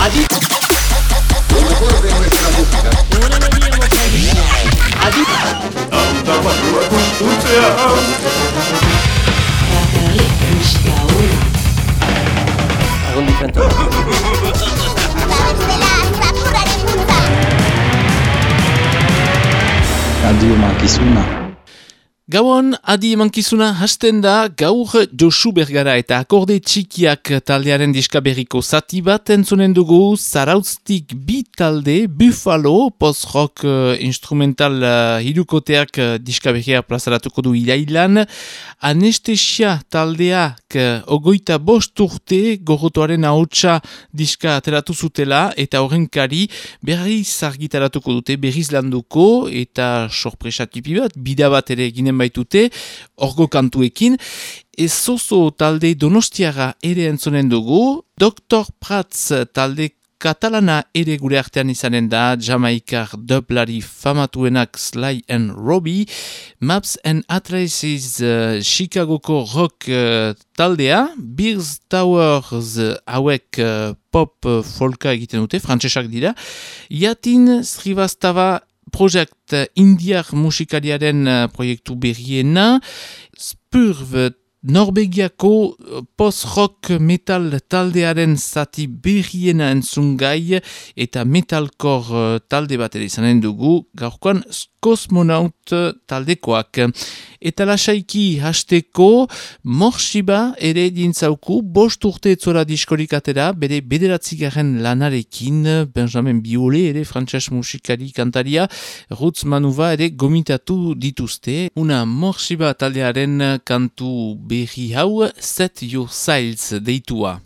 Adicto. Algún diferente. Radio Gauan, adi emankizuna hasten da gaur Josu Bergara eta akorde txikiak taldearen diskaberriko zati bat entzunen dugu zarauztik bi talde Buffalo post-rock uh, instrumental uh, hirukoteak uh, diskaberria plazaratuko du irailan. Anestesia taldeak uh, ogoita bost urte gorrotoaren hautsa diska ateratu zutela eta horrenkari berriz argitaratuko dute berriz landuko eta sorpresa tipi bat, bida bat ere ginen baitute, orgo kantuekin, ez zozo talde donostiaga ere entzonen dugu, Dr. Prats talde katalana ere gure artean izanen da, Jamaikar dublari famatuenak Sly and Robbie, Maps and Atraces uh, Chicagoko rock uh, taldea, Beers Towers hauek uh, pop folka egiten dute, frantsesak dira, Yatin Srivastava projekt indiar musikariaren uh, proiektu berriena, Spurv Norbegiako post-rock metal taldearen zati berriena entzungai eta metalkor talde bat ere izanen dugu, gaurkoan kosmonaut taldekoak. Eta lasaiki hasteko morsiba ere dintzauku bost urte etzora diskorik atera bere bederatzigarren lanarekin Benjamin Biole ere frantses musikari kantaria Rutz Manuva ere gomitatu dituzte. Una morsiba taldearen kantu berri hau Set Your Sails deitua.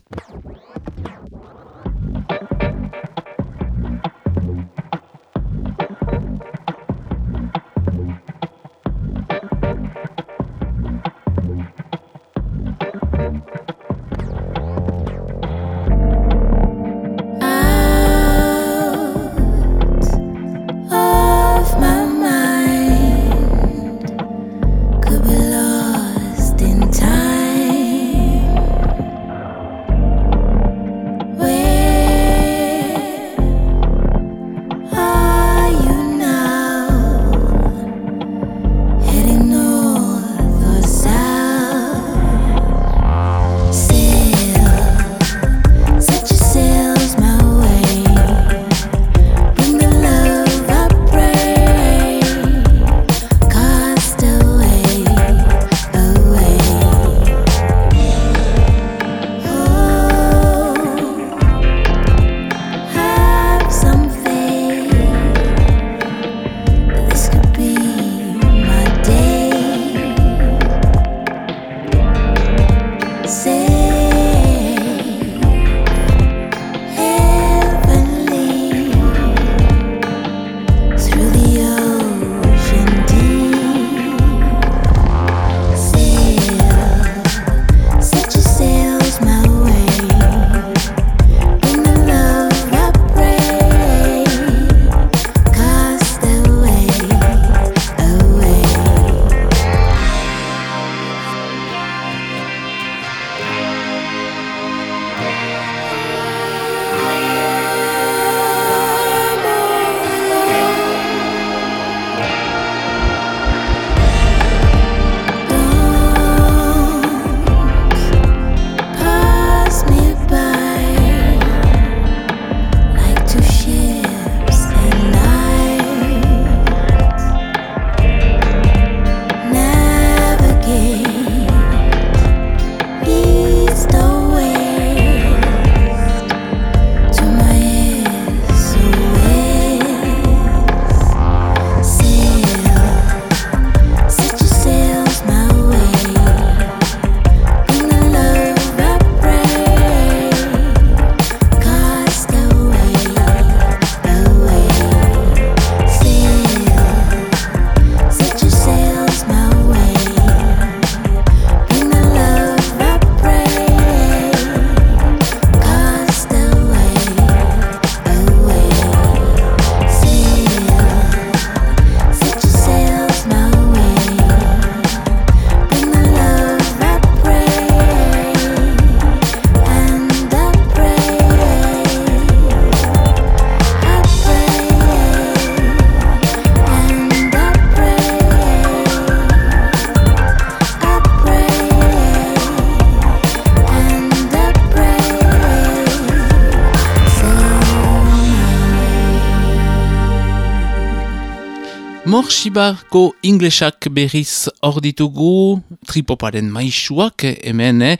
Morsibako inglesak berriz hor ditugu, tripoparen maisuak, hemen, eh?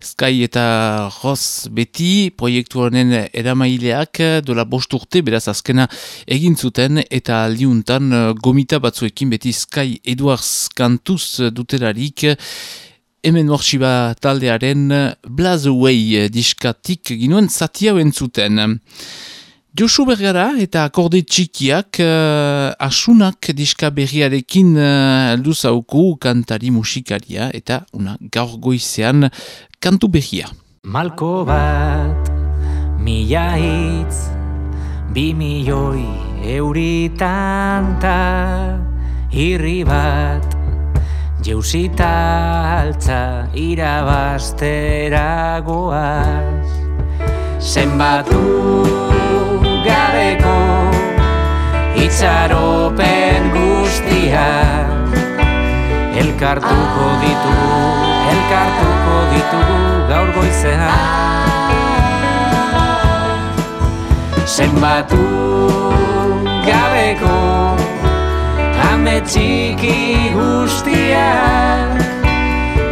Sky eta Ross beti, proiektu honen eramaileak, dola bost urte, beraz azkena egin zuten, eta aldiuntan gomita batzuekin beti Sky Edwards kantuz dutelarik, hemen Morsiba taldearen Blazaway diskatik ginuen zati hau entzuten. Josu Bergara eta akorde txikiak uh, asunak diska berriarekin uh, aldu zauku kantari musikaria eta una gaur goizean kantu berria. Malko bat, mila hitz, bi milioi euritan ta, irri bat, jeusita altza irabasteragoaz, zenbatu gabeko itxaropen guztia. Elkartuko ditugu, elkartuko ditugu gaur goizean Zenbatu gabeko ame txiki guztiak.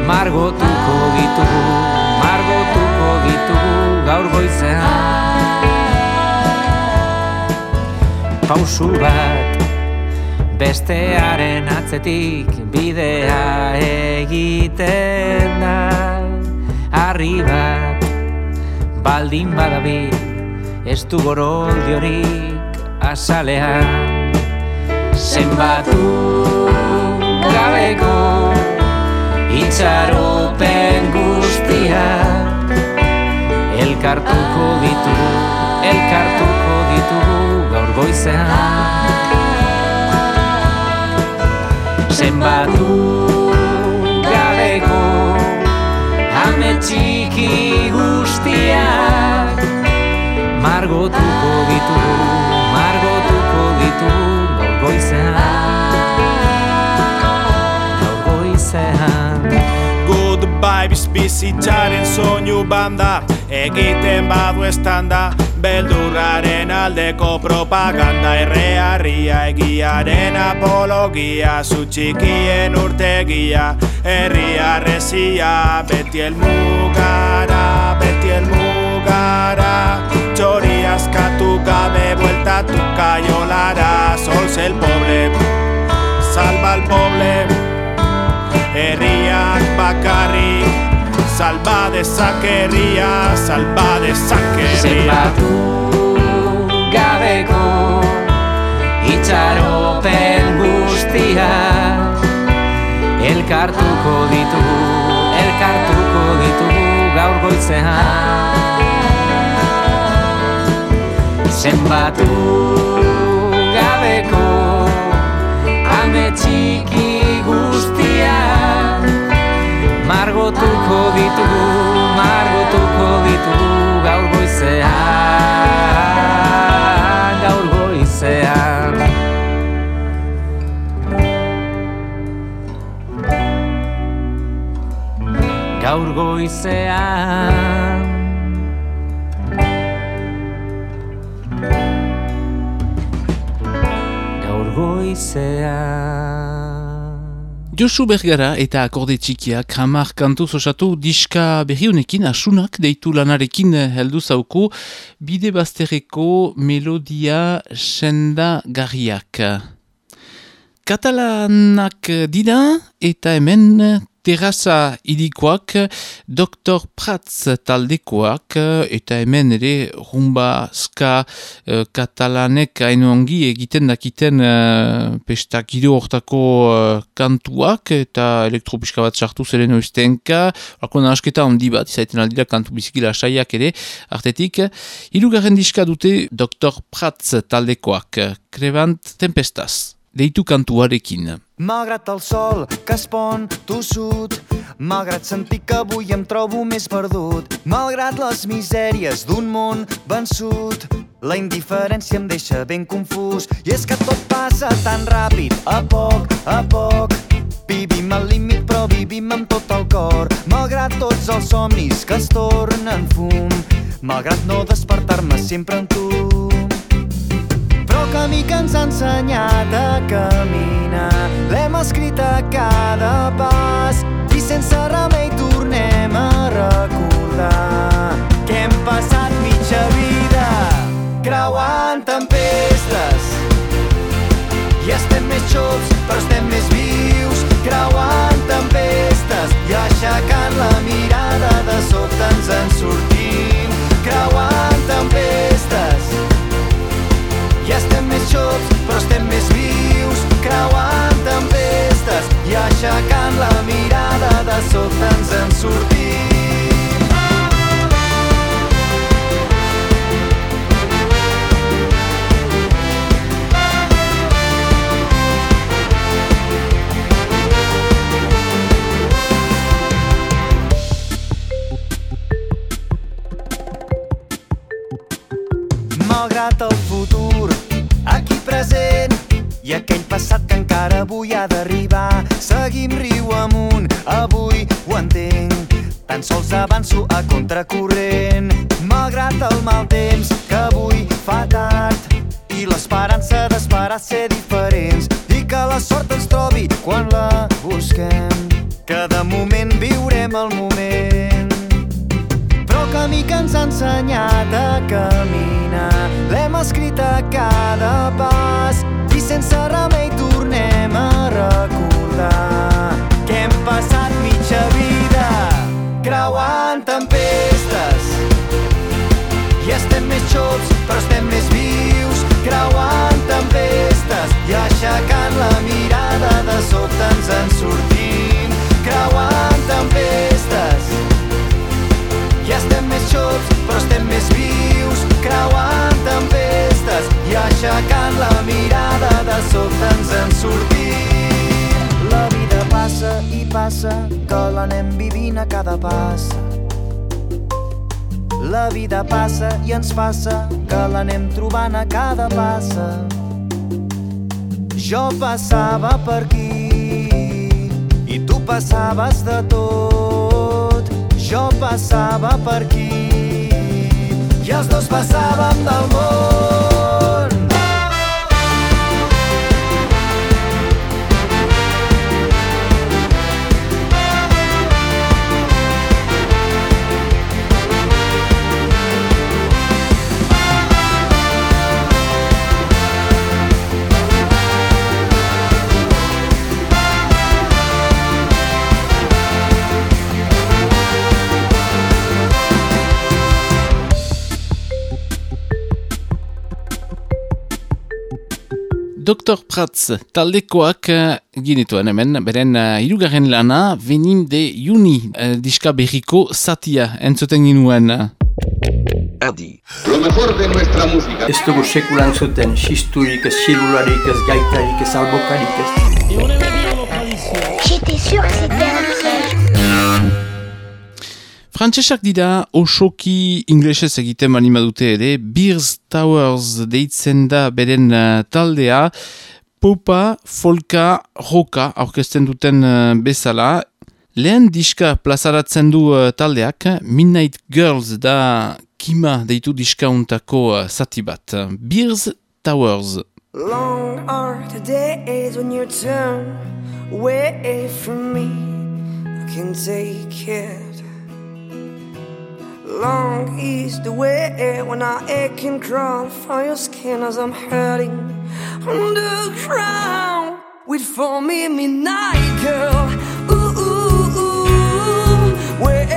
Margotuko ditugu, margotuko ditugu gaur goizean pausu bat. Bestearen atzetik bidea egiten da. Arri bat baldin badabi ez du goroldiorik azalean. Zenbatu gabeko itxaropen guztia Elkartuko ditugu gaur goizean. Zenbatu gabeko Hame txiki guztiak Margotuko ditu, margotuko ditu gaur goizean. Gaur goizean. Goodbye bizbizitzaren soinu banda Egiten badu estanda Beldurraren aldeko propaganda Errearria egiaren apologia Zutxikien urtegia Herriarrezia Beti elmugara, beti elmugara Txori askatu gabe bueltatu kaiolara Solz el poble, salva el poble. Herriak bakarrik Salva de saquería, salva de saquería. Zenbatu gabeko itxaropen guztia Elkartuko ditugu, elkartuko ditugu gaur goizean. Zenbatu gabeko ame txiki guztiak Margotuko ditugu, margotuko ditugu gaur goizean, gaur goizean. Gaur goizean. Gaur goizean. Josu Bergara eta akorde txikiak hamar kantuz osatu diska berriunekin asunak deitu lanarekin heldu zauku bide bazterreko melodia senda garriak. Katalanak dira eta hemen terraza idikoak, Dr. Prats taldekoak, eta hemen ere rumba ska uh, katalanek hainu ongi egiten dakiten uh, pesta giro hortako uh, kantuak, eta elektropiska bat sartu zeren oiztenka, lako nahasketa handi bat, izaiten aldira kantu bizikila saiak ere, artetik, hirugarren diska dute Dr. Prats taldekoak, Krevant Tempestaz deitu kantuarekin. Malgrat el sol que es pon tossut, malgrat sentir que avui em trobo més perdut, malgrat les misèries d'un món vençut, la indiferència em deixa ben confús i és que tot passa tan ràpid, a poc, a poc. Vivim al límit però vivim amb tot el cor, malgrat tots els somnis que es tornen fum, malgrat no despertar-me sempre amb tu. Però camí que ens ha ensenyat a caminar. L'hem escrit a cada pas i sense remei tornem a recordar que hem passat mitja vida creuant tempestes i estem més xops però estem més vius creuant tempestes i aixecant la mirada de sobte ens en sortim creuant xops però estem més vius creuant tempestes i aixecant la mirada de sobte ens en sortim. Malgrat el futur i aquell passat que encara avui ha d'arribar. Seguim riu amunt, avui ho entenc. Tan sols avanço a contracorrent, malgrat el mal temps que avui fa tard. I l'esperança d'esperar ser diferents i que la sort ens trobi quan la busquem. Que de moment viurem el moment però el camí que ens ha ensenyat a caminar l'hem escrit a cada pas sense remei tornem a recordar que hem passat mitja vida creuant tempestes. I estem més xops però estem més vius creuant tempestes i aixecant la mirada de sobte ens en sortim creuant tempestes. I estem més xops, però estem més vius, creuant tempestes i aixecant la mirada de sobte ens en sortim. La vida passa i passa, que l'anem vivint a cada pas. La vida passa i ens passa, que l'anem trobant a cada passa. Jo passava per aquí i tu passaves de tot jo passava per aquí i els dos passàvem del món. Dr. Prats taldekoak uh, ginituen hemen, beren uh, irugarren lana, venim de juni uh, diska berriko satia entzuten ginuen. Adi. Lo mejor de nuestra música. Ez dugu sekulan zuten, xisturik, ez xilularik, ez gaitarik, ez albokarik, ez... Frantsesak dira osoki inglesez egiten bali madute ere, Beers Towers deitzen da beren uh, taldea, popa, folka, roka aurkezten duten uh, bezala, lehen diska plazaratzen du uh, taldeak, Midnight Girls da kima deitu diska untako uh, zati bat, Beers Towers. Long are the days when you turn away from me. I can take it. Long is the way when I ache and crawl for your skin as I'm hurting underground. Wait for me, midnight girl. Ooh, ooh, ooh. Wait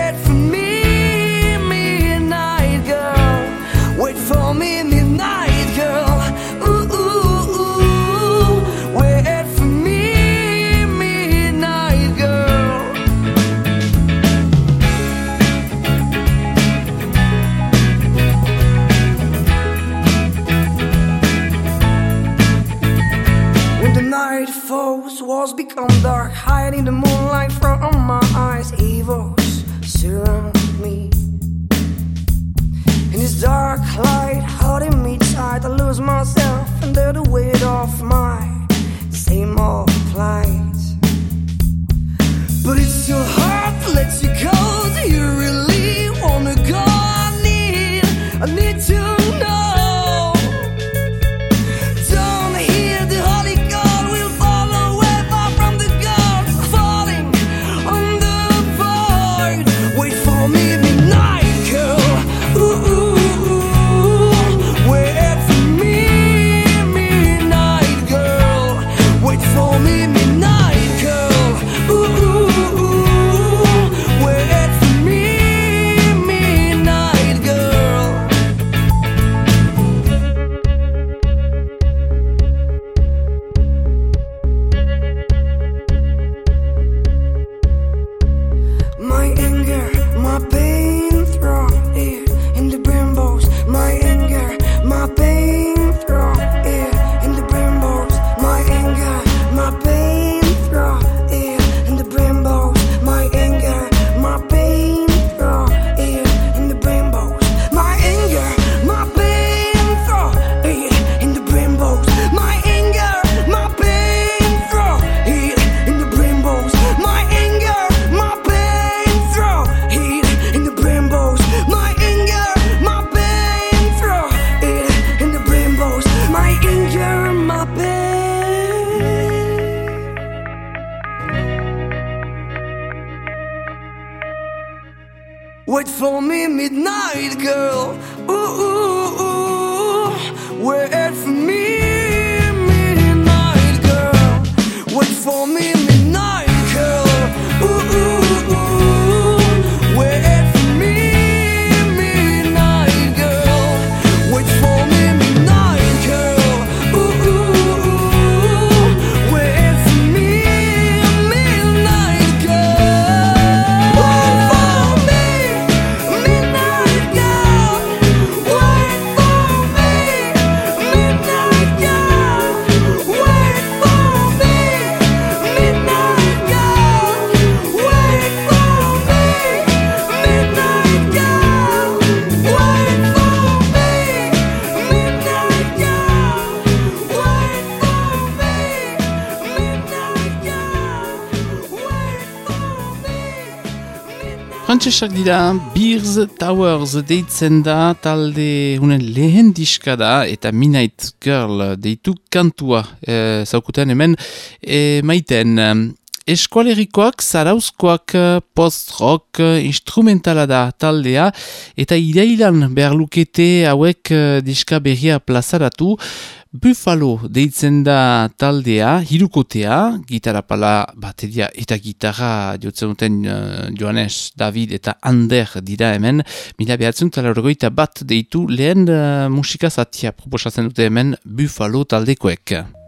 walls become dark, hiding the moonlight from my eyes. Evils surround me. In this dark light, holding me tight, I lose myself under the weight of my same old plight. But it's too hard me, midnight Frantsesak dira Beers Towers deitzen da talde unen lehen diska da eta Midnight Girl deitu kantua e, zaukutean hemen e, maiten. Eskualerikoak, zarauzkoak, post-rock, instrumentala da taldea, eta irailan behar lukete hauek eh, diska berria plazaratu, Buffalo deitzen da taldea, hirukotea, gitarra pala, bateria eta gitarra jotzen duten uh, Joanes, David eta Ander dira hemen, mila behatzen talarrogoita bat deitu lehen uh, musika zatia proposatzen dute hemen Buffalo taldekoek.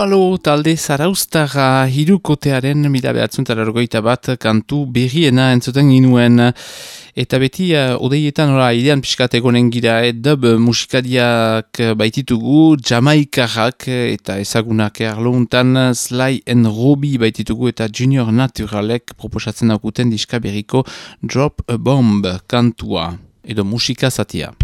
Buffalo talde zaraustara hirukotearen mila behatzuntara bat kantu berriena entzuten ginuen. Eta beti, uh, odeietan ora, idean piskat egonen gira, eh, dub musikadiak baititugu, jamaikarrak eta ezagunak erlountan, Sly and Robbie baititugu eta Junior Naturalek proposatzen daukuten diska berriko Drop a Bomb kantua, edo musika zatia.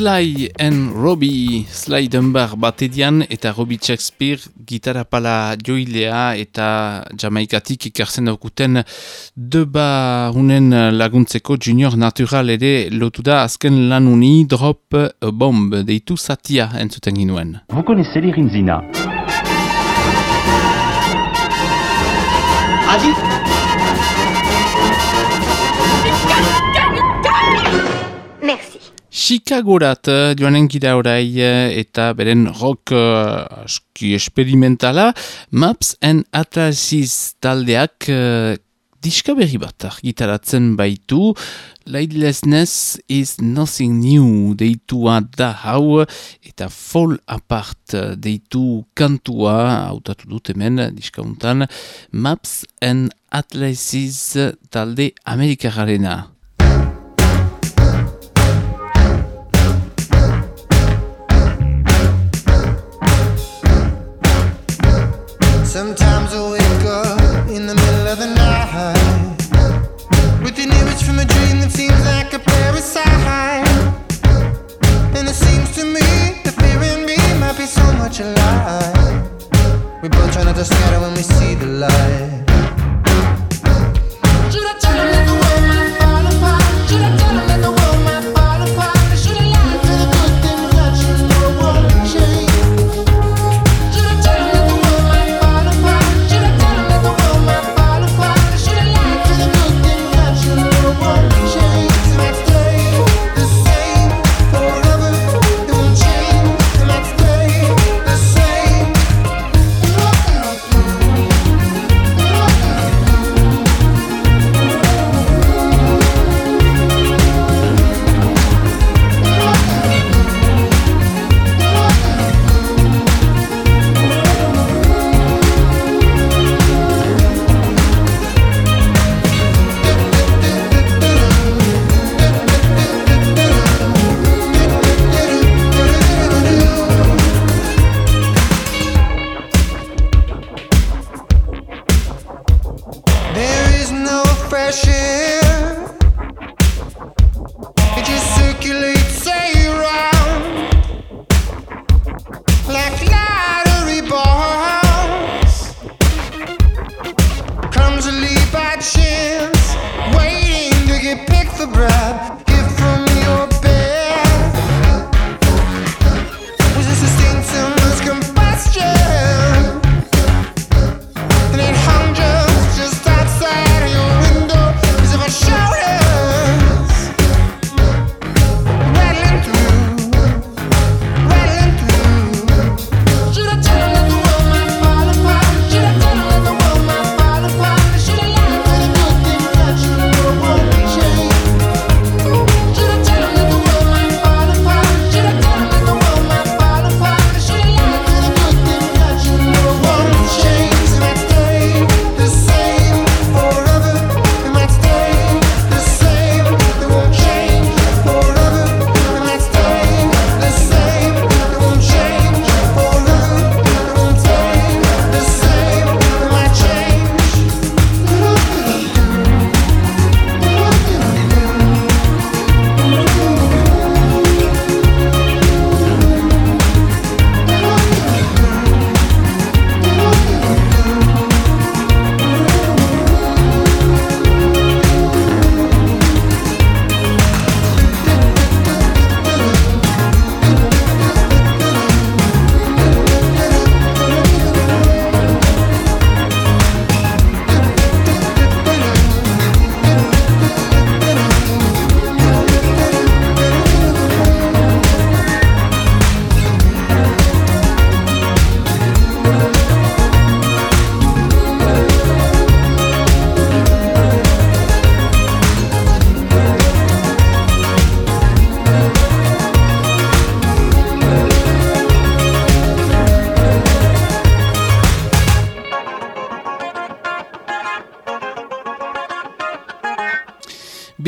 Sly and Robbie, Sly Dunbar batedian eta Robbie Shakespeare gitarra pala joilea eta jamaikatik ikartzen daukuten deba unen laguntzeko junior natural ere lotu da azken lanuni drop a bomb deitu satia entzuten ginuen. Vous connaissez les Rimzina Adi Chicagorat uh, joanen gira orai uh, eta beren rock uh, aski experimentala Maps and Atlasis taldeak uh, diska berri bat gitaratzen baitu Lightlessness is nothing new deitua da hau eta fall apart deitu kantua hautatu dut hemen diskauntan Maps and Atlasis talde Amerikararena. Sometimes I wake up in the middle of the night with an image from a dream that seems like a parasite. And it seems to me the fear in me might be so much alive. We both try not to scatter when we see the light.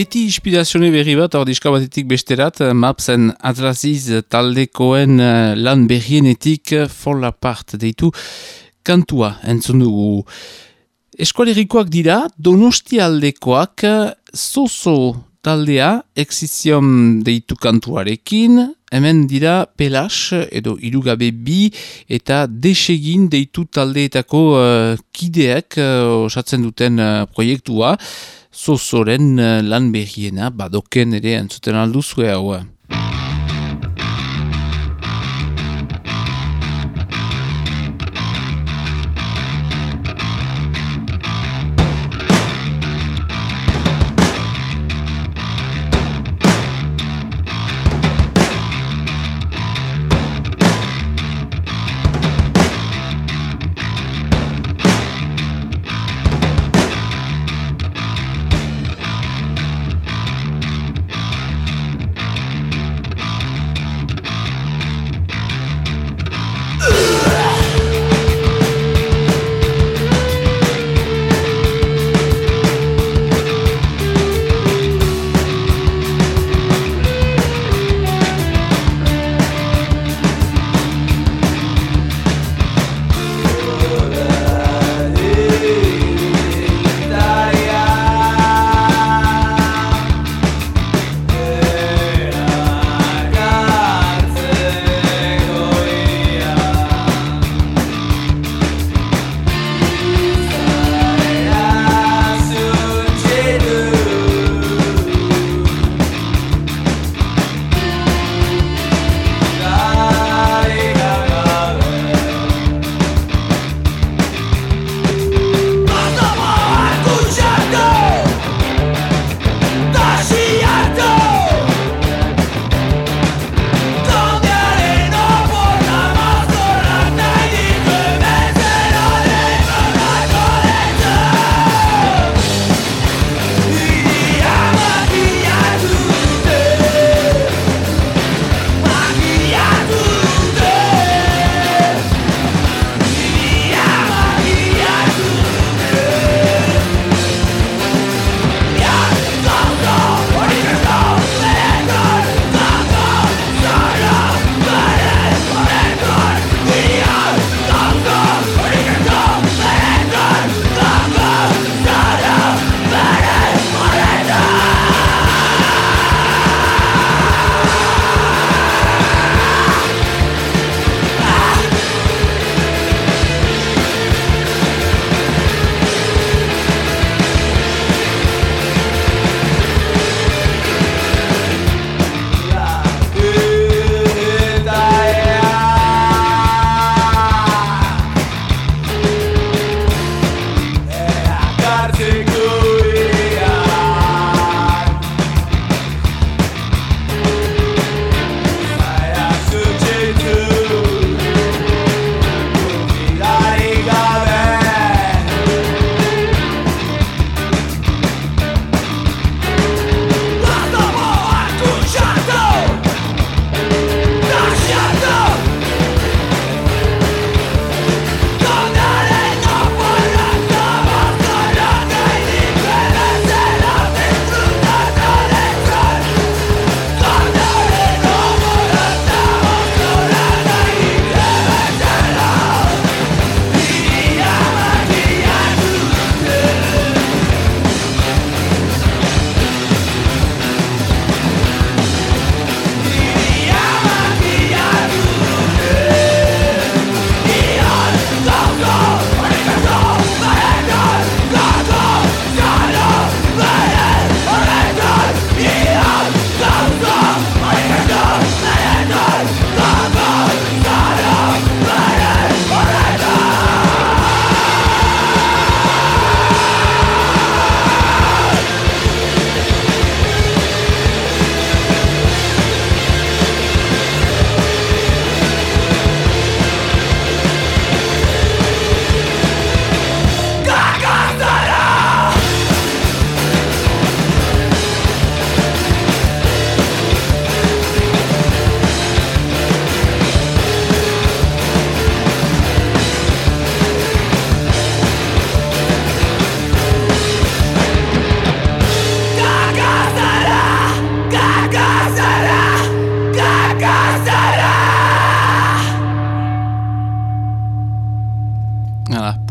Beti inspirazione berri bat, hor diska batetik besterat, Mapsen Atlasiz taldekoen eh, lan berrienetik eh, Fall Apart deitu kantua entzun dugu. Eskualerikoak dira, donosti aldekoak zozo taldea exizion deitu kantuarekin, hemen dira pelas edo irugabe bi eta desegin deitu taldeetako uh, kideak uh, osatzen duten uh, proiektua, zozoren uh, lan berriena badoken ere entzuten alduzue hau.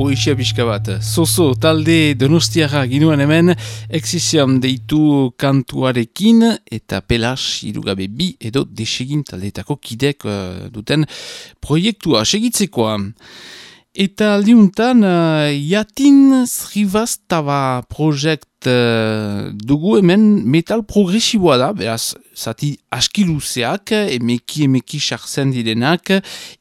Poesia pixka bat. Zozo talde donostiara ginuen hemen, existiam deitu kantuarekin, eta pelas irugabe bi edo desegin taldeetako kidek uh, duten proiektua segitzekoa. Eta aldiuntan, uh, Jatin Srivastava projekt uh, dugu hemen metal progresiboa da, beraz, zati askiluzeak, emeki emeki sartzen direnak,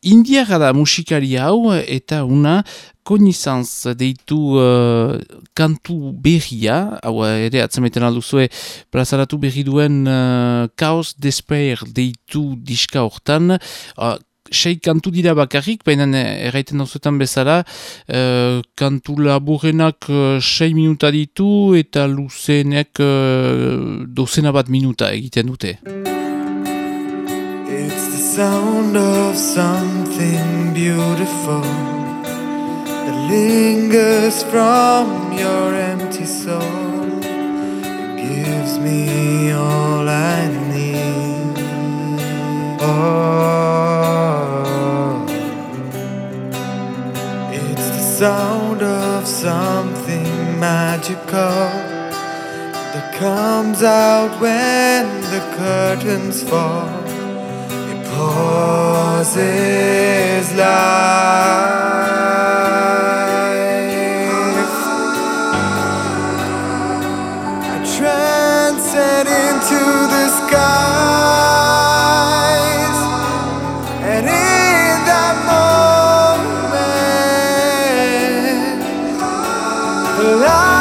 indiara da musikari hau, eta una konizanz deitu uh, kantu berria, hau ere atzameten alduzue plazaratu berri duen uh, Chaos Despair deitu diska hortan, uh, sei kantu dira bakarrik, baina erraiten dauzetan bezala, uh, kantu laburenak uh, sei minuta ditu eta luzenek uh, dozena bat minuta egiten dute. It's the sound of something beautiful that lingers from your empty soul. It gives me all I need. It's the sound of something magical that comes out when the curtains fall. It pauses life. The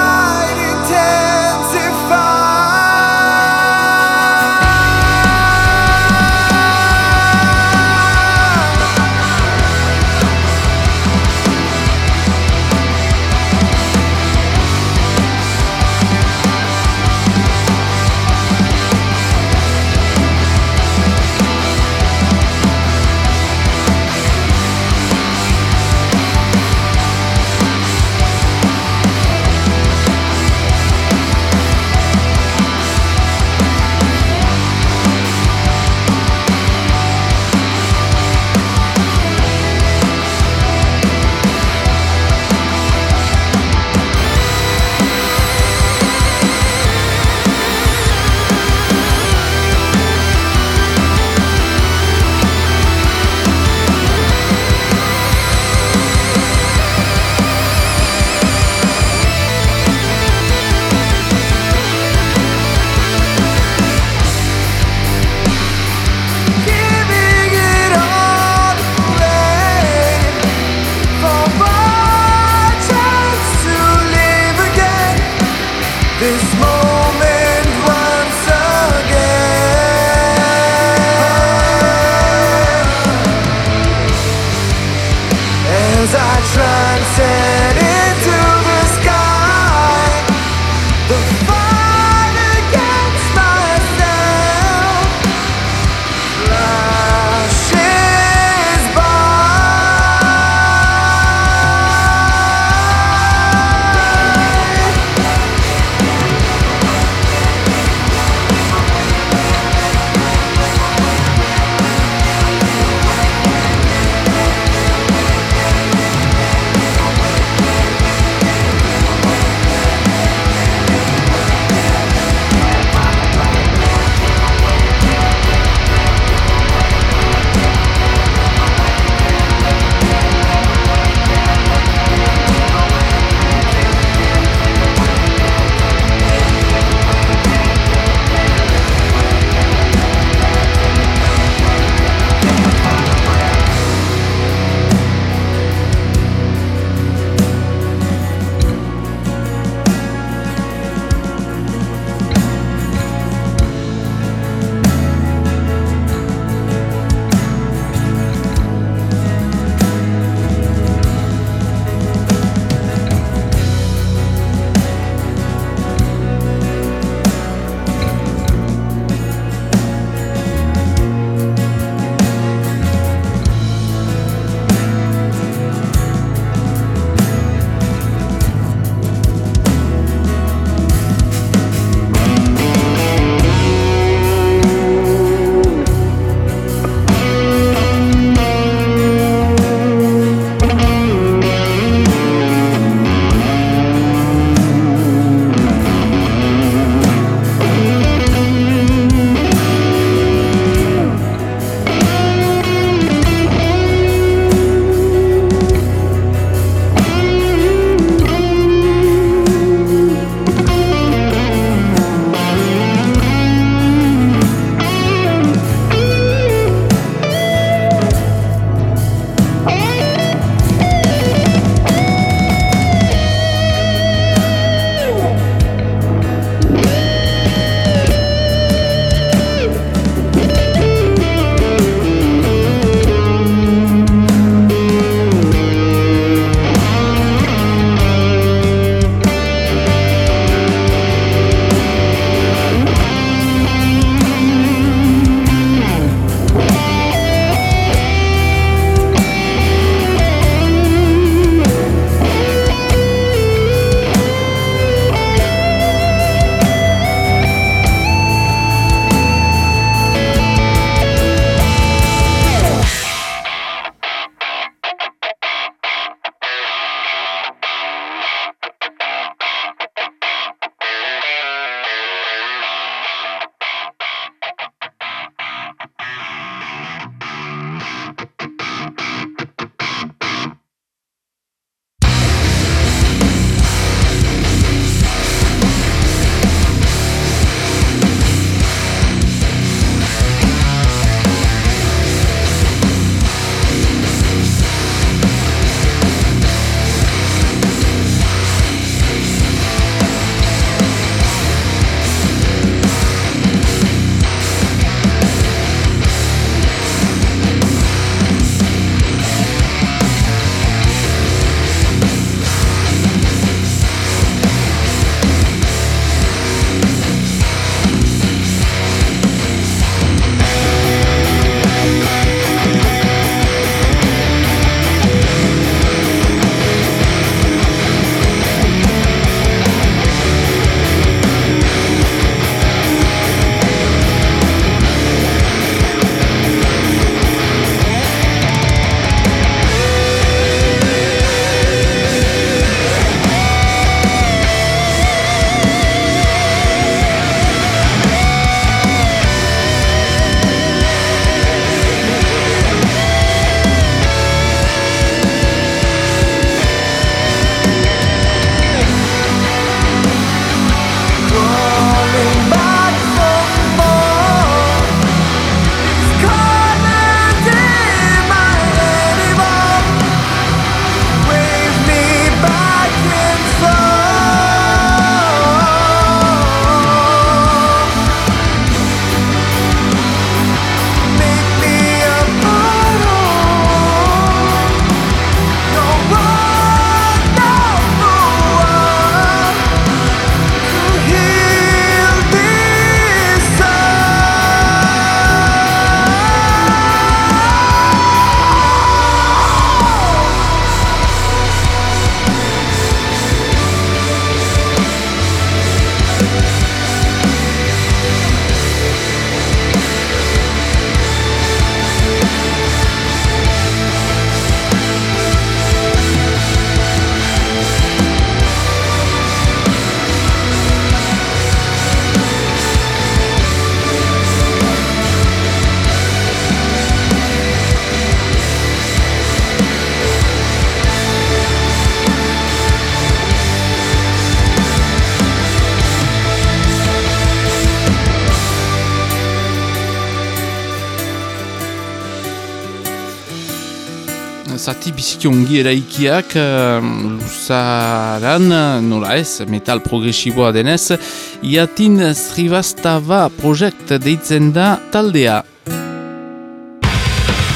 ongi eraikiak uh, luzaran, nola ez, metal progresiboa denez, iatin Srivastava projekt deitzen da taldea.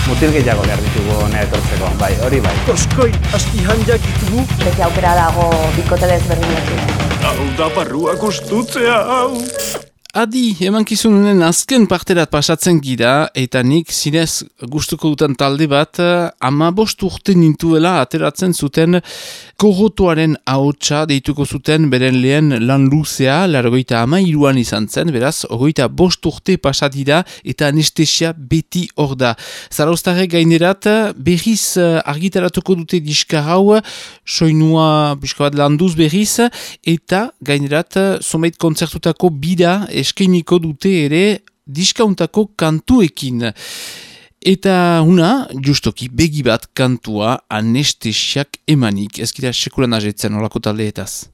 Mutil gehiago behar ditugu hona etortzeko, bai, hori bai. Oskoi, asti handiak ditugu. Beti aukera dago bikote desberdinekin. Hau da barruak ustutzea, hau. Adi, emankizunen azken parterat pasatzen gira, eta nik zinez gustuko dutan talde bat, ama bost urte nintuela ateratzen zuten kogotoaren ahotsa deituko zuten beren lehen lan luzea, largoita ama iruan izan zen, beraz, ogoita bost urte pasatira eta anestesia beti hor da. Zarauztarek gainerat, berriz argitaratuko dute diska hau, soinua biska bat landuz berriz, eta gainerat, somait kontzertutako bida eskainiko dute ere diskauntako kantuekin. Eta una, justoki, begi bat kantua anestesiak emanik. Ez gira sekulan ajetzen olako taldeetaz.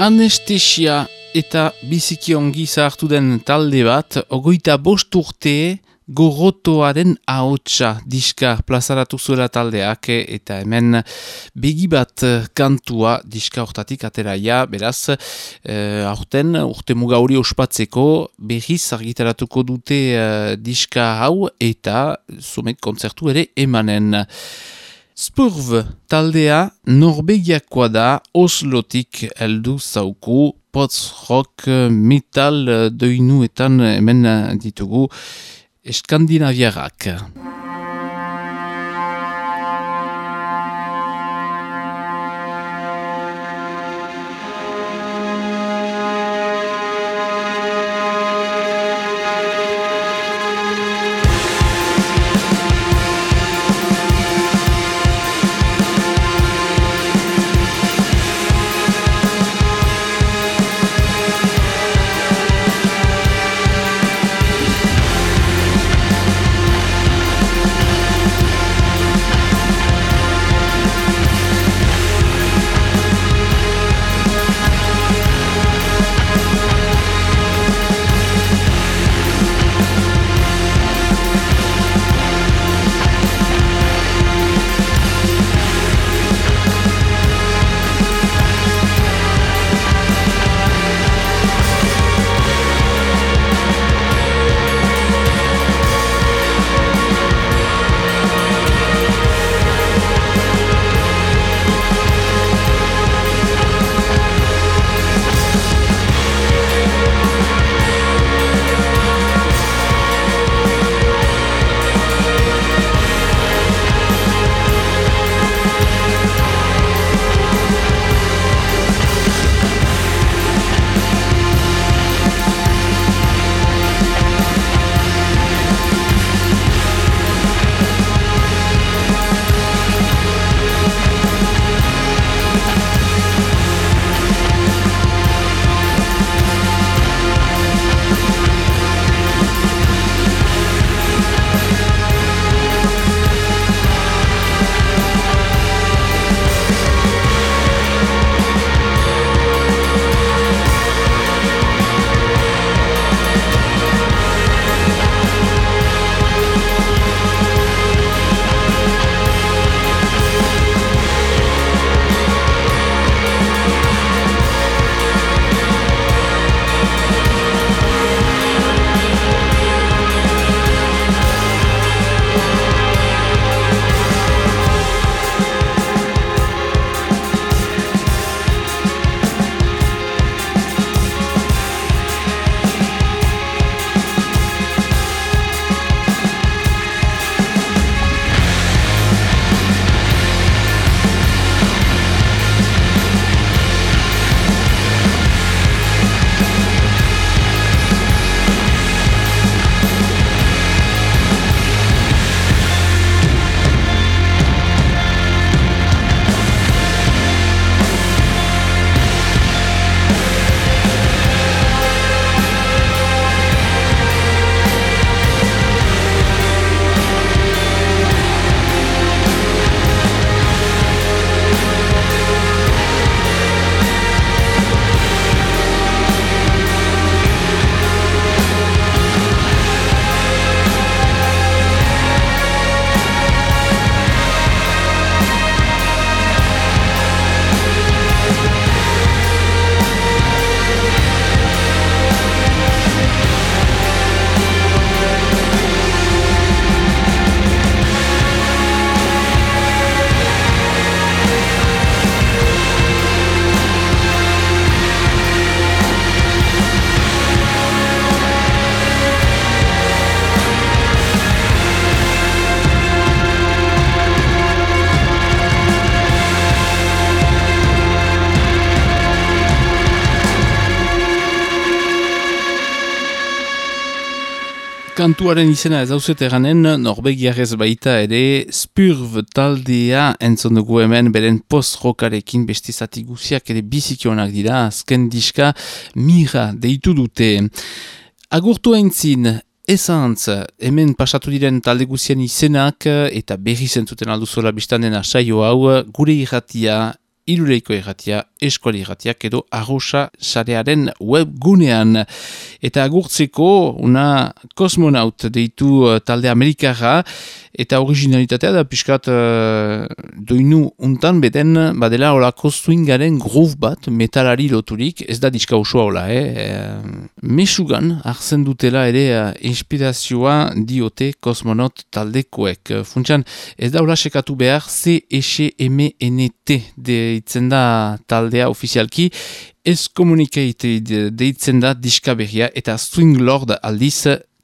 Anestesia eta biziki ongi zahartu den talde bat, ogoita bost urte gorotoaren ahotsa diska plazaratu zuela taldeak eta hemen begi bat kantua diska hortatik ateraia, beraz, eh, aurten urte muga hori ospatzeko berriz argitaratuko dute eh, diska hau eta zumek kontzertu ere emanen. Spurv taldea Norbegiakoa da Oslotik heldu zauku post-rock metal doinuetan hemen ditugu Eskandinaviarrak. Kantuaren izena ez dauzet eranen Norbegiarrez baita ere Spurv taldea entzon dugu hemen beren post-rokarekin beste zati guziak ere bizikionak dira azken diska mira deitu dute. Agurtu aintzin Ezantz, hemen pasatu diren talde guzien izenak eta berri zentzuten alduzola biztandena saio hau gure irratia irureiko erratia, eskuali erratiak edo arrosa sarearen webgunean. Eta agurtzeko, una kosmonaut deitu uh, talde amerikara, eta originalitatea da piskat uh, doinu untan beten badela olako swingaren groove bat metalari loturik, ez da diska usua hola, eh? E, mesugan, arzen dutela ere uh, inspirazioa diote kosmonaut taldekoek. Funtsan, ez da hola sekatu behar C-S-M-N-T deitzen da taldea ofizialki, ez komunikate deitzen da diska berria eta swing lord aldiz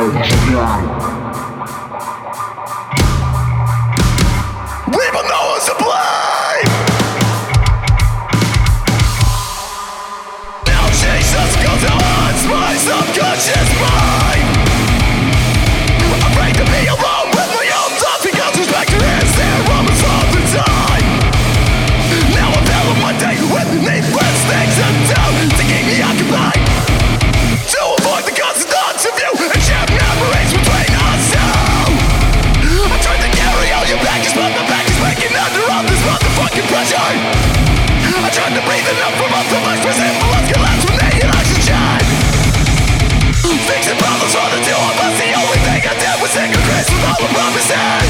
They were wrong. Fixing problems for the two of us, the only thing I did was take a grace with all the promises.